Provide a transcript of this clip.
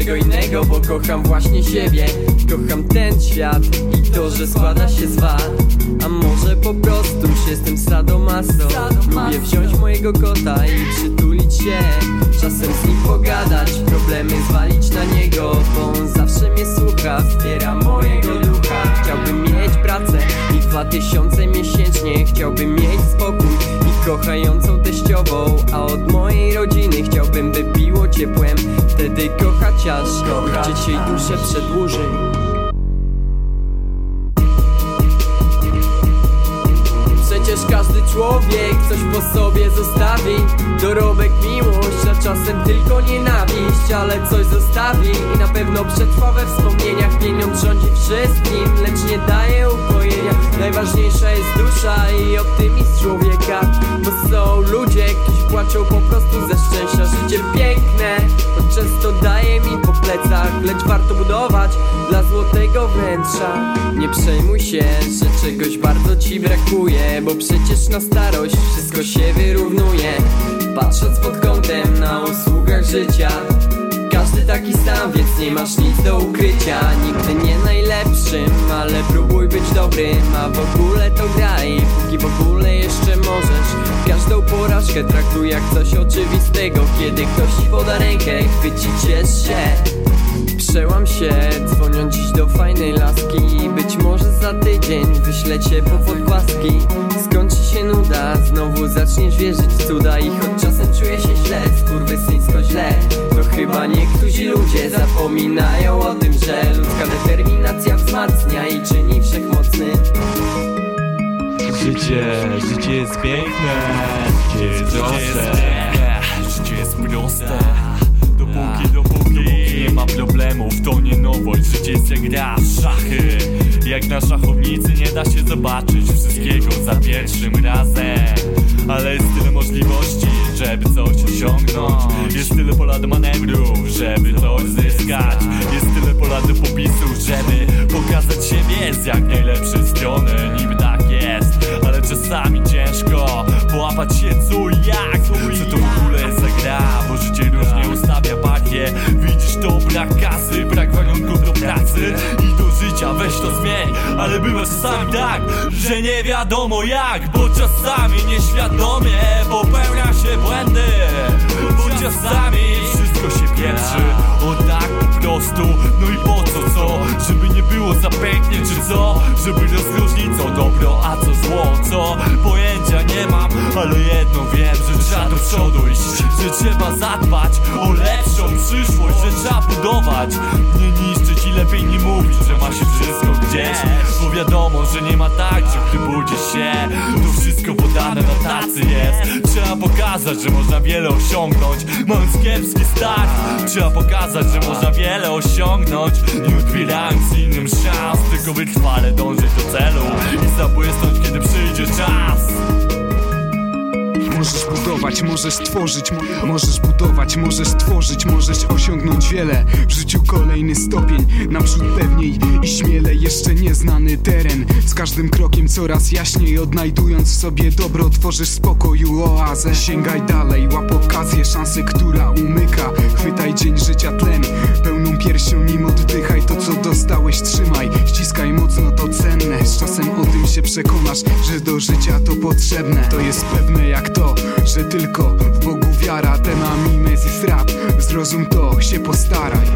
niczego innego, bo kocham właśnie siebie. Kocham ten świat i to, że składa się z wad. A może po prostu już jestem sadomaso Lubię wziąć mojego kota i przytulić się. Czasem z nim pogadać, problemy zwalić na niego Bo on zawsze mnie słucha, wspiera mojego ducha. Chciałbym mieć pracę i dwa tysiące miesięcznie Chciałbym mieć spokój i kochającą teściową A od mojej rodziny chciałbym by piło ciepłem. Wtedy kochać aż Życie i duszę przedłuży. Przecież każdy człowiek coś po sobie zostawi. Dorobek miłość, a czasem tylko nienawiść. Ale coś zostawi i na pewno przetrwa we wspomnieniach Nie przejmuj się, że czegoś bardzo ci brakuje Bo przecież na starość wszystko się wyrównuje. Patrząc pod kątem na usługach życia każdy taki sam, więc nie masz nic do ukrycia. Nigdy nie najlepszym, ale próbuj być dobrym A w ogóle to graj, póki w ogóle jeszcze możesz. Każdą porażkę traktuj jak coś oczywistego Kiedy ktoś ci poda rękę, chwyci ciesz się. Przełam się, dzwoniąc dziś do fajnej wyślę cię po podgłaski Skończy się nuda, znowu zaczniesz wierzyć w cuda I choć czasem czuję się źle, skurwysyńsko źle To chyba niektórzy ludzie zapominają o tym, że Ludzka determinacja wzmacnia i czyni wszechmocny. Życie, życie jest piękne, życie jest proste. Życie jest proste. Dopóki, dopóki nie ma problemów To nie nowość, życie jest jak gra w szachy Jak na szachownicy nie da się zobaczyć Wszystkiego za pierwszym razem. Ale jest tyle możliwości, żeby coś osiągnąć. Jest tyle pola do manewrów, żeby coś zyskać. Jest tyle pola do popisu, żeby pokazać siebie z jak najlepszej strony Niby tak jest, ale czasami ciężko Połapać się co jak, co to w ogóle jest gra? Bo życie różnie ustawia partię. Widzisz to brak kasy, brak warunków do Ale bywa czasami tak, że nie wiadomo jak Bo czasami nieświadomie popełnia się błędy Bo czasami wszystko się pieprzy O tak po prostu, no i po co co? Żeby nie było zapęknie czy co? Żeby rozróżnić co dobro, a co zło, co? Pojęcia nie mam, ale jedno wiem, że trzeba do przodu iść Że trzeba zadbać o lepszą przyszłość, że trzeba budować Nie niszczyć i lepiej nie mówić, że ma się wszystko gdzieś Bo wiadomo, że nie ma tak, że gdy budzisz się To wszystko podane na tacy jest. Trzeba pokazać, że można wiele osiągnąć. Mając kiepski start Trzeba pokazać, że można wiele osiągnąć. Nie odbierając innym szans Tylko wytrwale dążyć do celu. I zabłysnąć, kiedy przyjdzie czas. Możesz budować, możesz tworzyć, mo- możesz budować, możesz tworzyć, możesz osiągnąć wiele. W życiu kolejny stopień, naprzód pewniej i śmiele Jeszcze nieznany teren, z każdym krokiem coraz jaśniej Odnajdując w sobie dobro, tworzysz spokoju oazę. Sięgaj dalej, łap okazję, szansę, która umyka. Chwytaj dzień życia tlen, pełną piersią nim oddychaj. To co dostałeś trzymaj, ściskaj mocno to cenne. Z czasem o tym się przekonasz, że do życia to potrzebne. To jest pewne jak to, że tylko w Bogu wiara. Te mam i rap, zrozum to, się postaraj